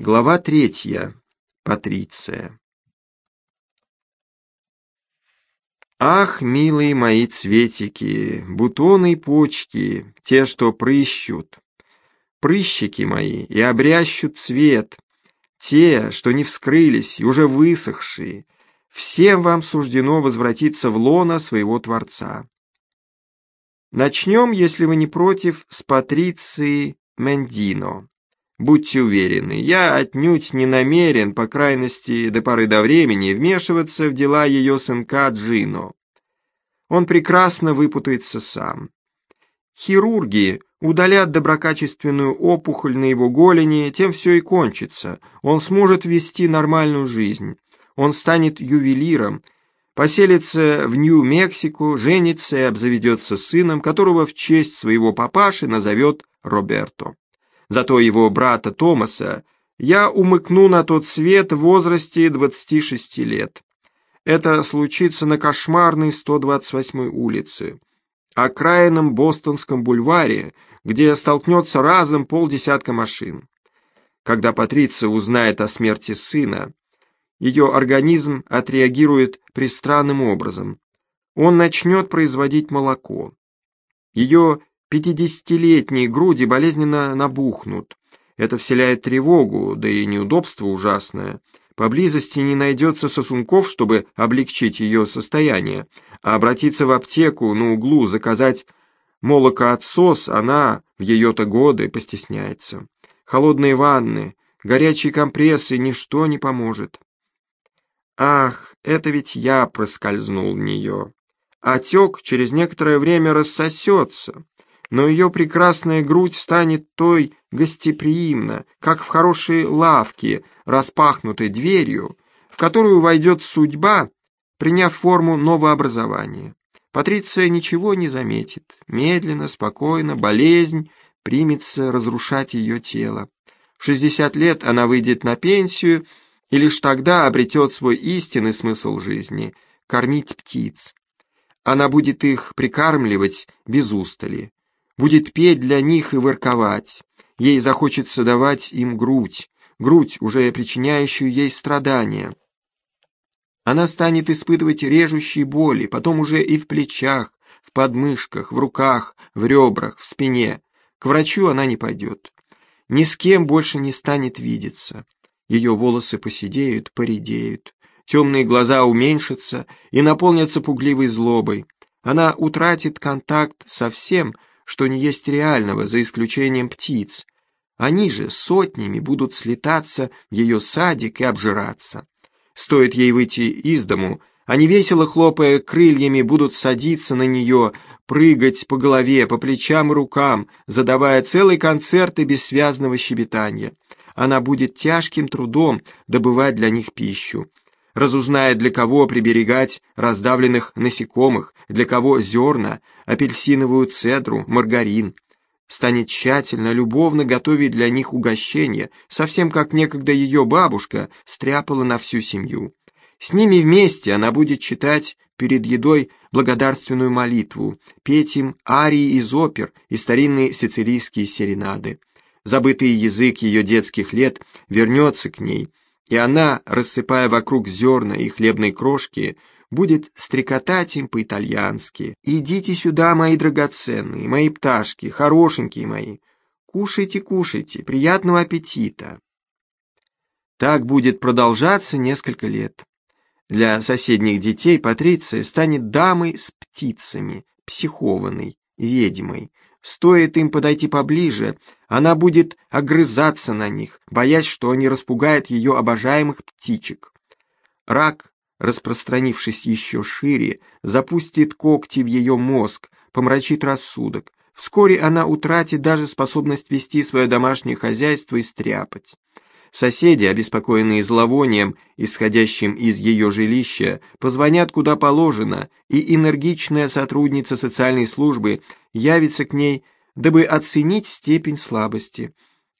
Глава третья. Патриция. Ах, милые мои цветики, бутоны и почки, те, что прыщут, прыщики мои и обрящут цвет, те, что не вскрылись и уже высохшие, всем вам суждено возвратиться в лоно своего Творца. Начнем, если вы не против, с Патриции Мендино. Будьте уверены, я отнюдь не намерен, по крайности до поры до времени, вмешиваться в дела ее сынка Джино. Он прекрасно выпутается сам. Хирурги удалят доброкачественную опухоль на его голени, тем все и кончится. Он сможет вести нормальную жизнь. Он станет ювелиром, поселится в Нью-Мексико, женится и обзаведется сыном, которого в честь своего папаши назовет Роберто. Зато его брата Томаса я умыкну на тот свет в возрасте 26 лет. Это случится на кошмарной 128-й улице, окраинном Бостонском бульваре, где столкнется разом полдесятка машин. Когда Патриция узнает о смерти сына, ее организм отреагирует пристранным образом. Он начнет производить молоко. Ее Пятидесятилетние груди болезненно набухнут. Это вселяет тревогу, да и неудобство ужасное. Поблизости не найдется сосунков, чтобы облегчить ее состояние, а обратиться в аптеку на углу, заказать молокоотсос она в ее-то годы постесняется. Холодные ванны, горячие компрессы, ничто не поможет. Ах, это ведь я проскользнул в нее. Отек через некоторое время рассосется но ее прекрасная грудь станет той гостеприимно, как в хорошей лавке, распахнутой дверью, в которую войдет судьба, приняв форму новообразования. Патриция ничего не заметит, медленно, спокойно, болезнь примется разрушать ее тело. В 60 лет она выйдет на пенсию и лишь тогда обретет свой истинный смысл жизни — кормить птиц. Она будет их прикармливать без устали будет петь для них и ворковать. Ей захочется давать им грудь, грудь, уже причиняющую ей страдания. Она станет испытывать режущие боли, потом уже и в плечах, в подмышках, в руках, в ребрах, в спине. К врачу она не пойдет. Ни с кем больше не станет видеться. Ее волосы поседеют, поредеют. Темные глаза уменьшатся и наполнятся пугливой злобой. Она утратит контакт со всем, что не есть реального, за исключением птиц. Они же сотнями будут слетаться в ее садик и обжираться. Стоит ей выйти из дому, они, весело хлопая крыльями, будут садиться на нее, прыгать по голове, по плечам и рукам, задавая целый концерт и бессвязного щебетания. Она будет тяжким трудом добывать для них пищу разузнает, для кого приберегать раздавленных насекомых, для кого зерна, апельсиновую цедру, маргарин. Станет тщательно, любовно готовить для них угощения, совсем как некогда ее бабушка стряпала на всю семью. С ними вместе она будет читать перед едой благодарственную молитву, петь им арии из опер и старинные сицилийские серенады. Забытый язык ее детских лет вернется к ней – и она, рассыпая вокруг зерна и хлебной крошки, будет стрекотать им по-итальянски. «Идите сюда, мои драгоценные, мои пташки, хорошенькие мои. Кушайте, кушайте, приятного аппетита!» Так будет продолжаться несколько лет. Для соседних детей Патриция станет дамой с птицами, психованной, ведьмой, Стоит им подойти поближе, она будет огрызаться на них, боясь, что они распугают ее обожаемых птичек. Рак, распространившись еще шире, запустит когти в ее мозг, помрачит рассудок. Вскоре она утратит даже способность вести свое домашнее хозяйство и стряпать. Соседи, обеспокоенные зловонием, исходящим из ее жилища, позвонят куда положено, и энергичная сотрудница социальной службы явится к ней, дабы оценить степень слабости.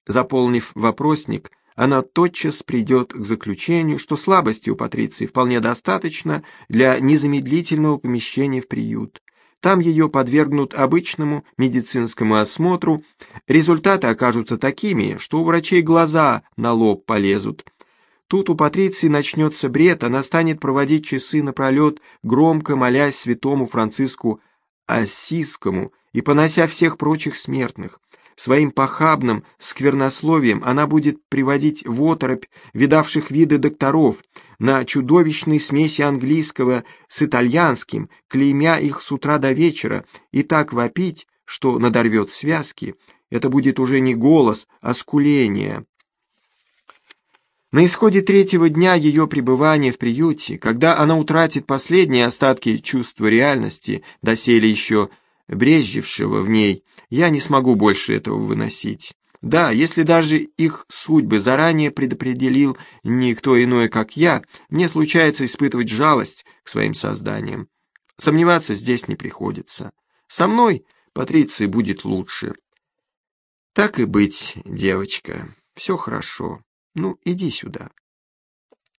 Заполнив вопросник, она тотчас придет к заключению, что слабости у Патриции вполне достаточно для незамедлительного помещения в приют. Там ее подвергнут обычному медицинскому осмотру. Результаты окажутся такими, что у врачей глаза на лоб полезут. Тут у Патриции начнется бред, она станет проводить часы напролет, громко молясь святому Франциску Ассизскому и понося всех прочих смертных. Своим похабным сквернословием она будет приводить в оторопь видавших виды докторов на чудовищной смеси английского с итальянским, клеймя их с утра до вечера, и так вопить, что надорвет связки. Это будет уже не голос, а скуление. На исходе третьего дня ее пребывания в приюте, когда она утратит последние остатки чувства реальности, доселе еще брезжившего в ней, я не смогу больше этого выносить. Да, если даже их судьбы заранее предопределил никто иной, как я, мне случается испытывать жалость к своим созданиям. Сомневаться здесь не приходится. Со мной Патриции будет лучше. Так и быть, девочка, все хорошо. Ну, иди сюда.